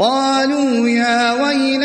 قالوا يا ويلنا